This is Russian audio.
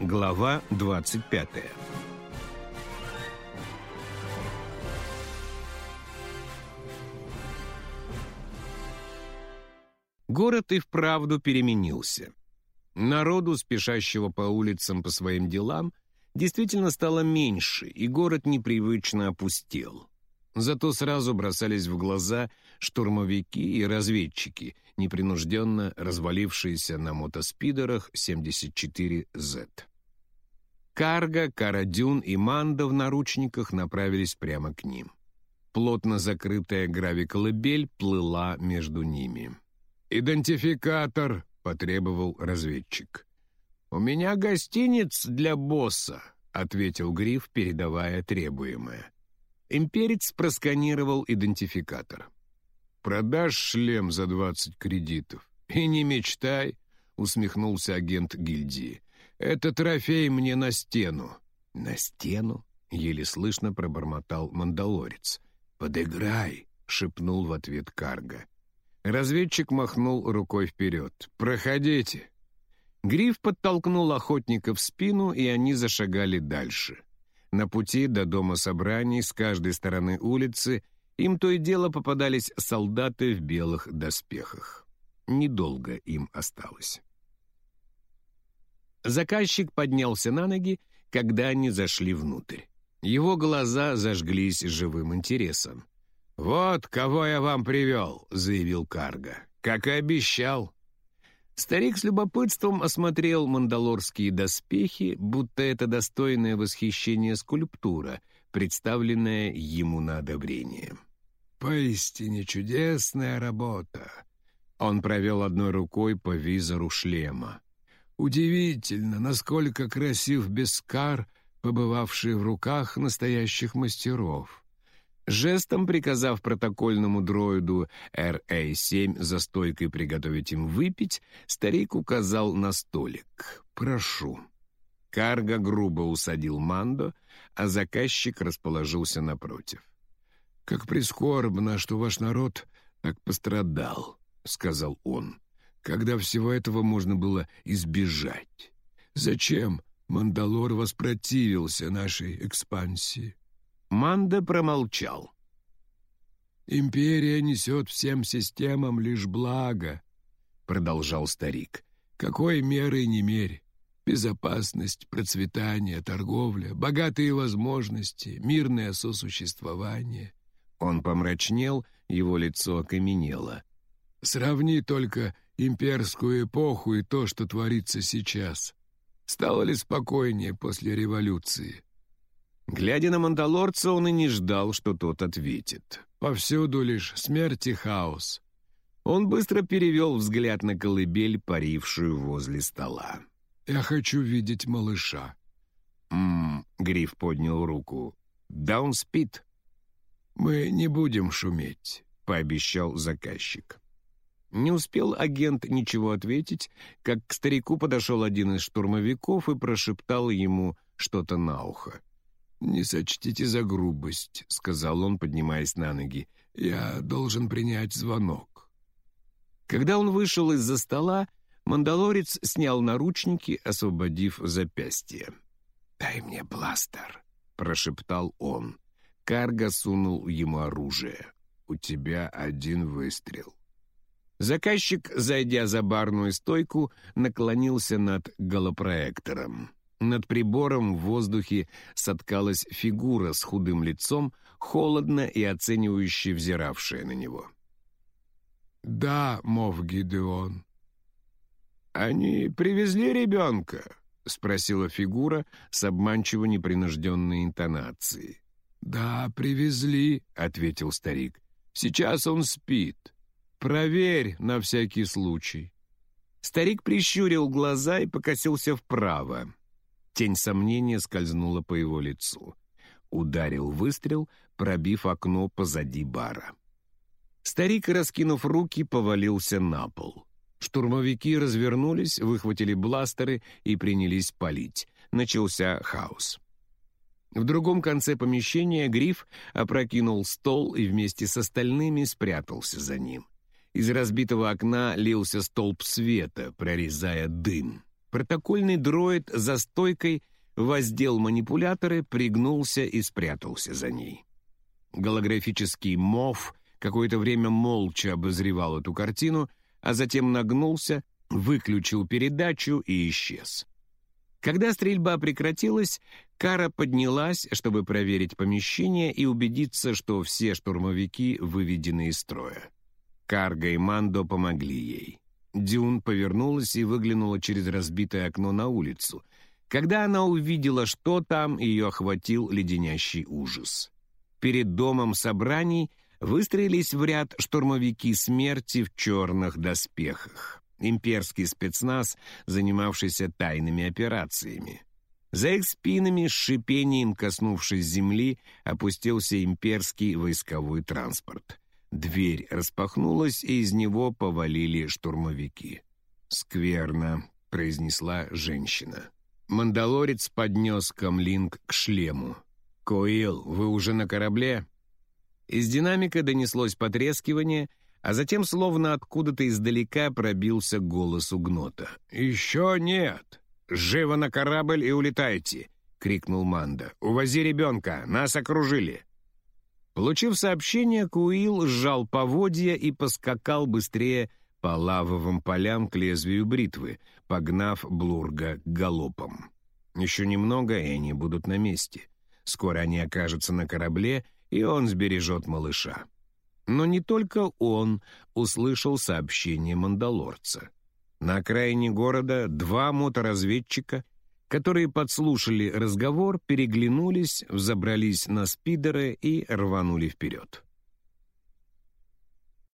Глава 25 Город и вправду переменился. Народу, спешащего по улицам по своим делам, действительно стало меньше, и город непривычно опустел. Зато сразу бросались в глаза штурмовики и разведчики, непринужденно развалившиеся на мотоспидерах 74Z. Карга, Карадюн и Манда в наручниках направились прямо к ним. Плотно закрытая гравиколыбель плыла между ними. «Идентификатор!» — потребовал разведчик. «У меня гостиниц для босса», — ответил Гриф, передавая требуемое. Имперец просканировал идентификатор. «Продашь шлем за двадцать кредитов?» «И не мечтай», — усмехнулся агент гильдии. «Это трофей мне на стену». «На стену?» — еле слышно пробормотал мандалорец. «Подыграй», — шепнул в ответ Карга. Разведчик махнул рукой вперед. «Проходите». Гриф подтолкнул охотника в спину, и они зашагали дальше. На пути до дома собраний с каждой стороны улицы им то и дело попадались солдаты в белых доспехах. Недолго им осталось. Заказчик поднялся на ноги, когда они зашли внутрь. Его глаза зажглись живым интересом. «Вот кого я вам привел», — заявил Карга. «Как и обещал». Старик с любопытством осмотрел мандалорские доспехи, будто это достойное восхищение скульптура, представленная ему на одобрение. «Поистине чудесная работа!» Он провел одной рукой по визору шлема. Удивительно, насколько красив Бескар, побывавший в руках настоящих мастеров. Жестом приказав протокольному дроиду RA-7 за стойкой приготовить им выпить, старик указал на столик. «Прошу». Карга грубо усадил Мандо, а заказчик расположился напротив. «Как прискорбно, что ваш народ так пострадал», — сказал он когда всего этого можно было избежать? Зачем Мандалор воспротивился нашей экспансии? Манда промолчал. «Империя несет всем системам лишь благо», — продолжал старик. «Какой меры не мерь? Безопасность, процветание, торговля, богатые возможности, мирное сосуществование». Он помрачнел, его лицо окаменело. «Сравни только имперскую эпоху и то, что творится сейчас. Стало ли спокойнее после революции? Глядя на мандалорца, он и не ждал, что тот ответит. Повсюду лишь смерть и хаос. Он быстро перевел взгляд на колыбель, парившую возле стола. «Я хочу видеть малыша». «Ммм», — Гриф поднял руку. «Да он спит». «Мы не будем шуметь», — пообещал заказчик. Не успел агент ничего ответить, как к старику подошел один из штурмовиков и прошептал ему что-то на ухо. «Не сочтите за грубость», — сказал он, поднимаясь на ноги. «Я должен принять звонок». Когда он вышел из-за стола, мандалорец снял наручники, освободив запястье. «Дай мне бластер», — прошептал он. Карга сунул ему оружие. «У тебя один выстрел». Заказчик, зайдя за барную стойку, наклонился над голопроектором. Над прибором в воздухе соткалась фигура с худым лицом, холодно и оценивающе взиравшая на него. «Да, мов Гидеон». «Они привезли ребенка?» — спросила фигура с обманчиво непринужденной интонацией. «Да, привезли», — ответил старик. «Сейчас он спит». «Проверь на всякий случай». Старик прищурил глаза и покосился вправо. Тень сомнения скользнула по его лицу. Ударил выстрел, пробив окно позади бара. Старик, раскинув руки, повалился на пол. Штурмовики развернулись, выхватили бластеры и принялись палить. Начался хаос. В другом конце помещения Гриф опрокинул стол и вместе с остальными спрятался за ним. Из разбитого окна лился столб света, прорезая дым. Протокольный дроид за стойкой воздел манипуляторы, пригнулся и спрятался за ней. Голографический мов какое-то время молча обозревал эту картину, а затем нагнулся, выключил передачу и исчез. Когда стрельба прекратилась, Кара поднялась, чтобы проверить помещение и убедиться, что все штурмовики выведены из строя. Карга и Мандо помогли ей. Дюн повернулась и выглянула через разбитое окно на улицу. Когда она увидела, что там, ее охватил леденящий ужас. Перед домом собраний выстроились в ряд штурмовики смерти в черных доспехах. Имперский спецназ, занимавшийся тайными операциями. За их спинами, с шипением коснувшись земли, опустился имперский войсковой транспорт. Дверь распахнулась, и из него повалили штурмовики. «Скверно», — произнесла женщина. Мандалорец поднес камлинг к шлему. «Коил, вы уже на корабле?» Из динамика донеслось потрескивание, а затем словно откуда-то издалека пробился голос угнота. «Еще нет! Живо на корабль и улетайте!» — крикнул Манда. «Увози ребенка! Нас окружили!» Получив сообщение, Куил сжал поводья и поскакал быстрее по лавовым полям к лезвию бритвы, погнав Блурга галопом. Еще немного, и они будут на месте. Скоро они окажутся на корабле, и он сбережет малыша. Но не только он услышал сообщение мандалорца. На окраине города два моторазведчика — которые подслушали разговор, переглянулись, взобрались на спидеры и рванули вперед.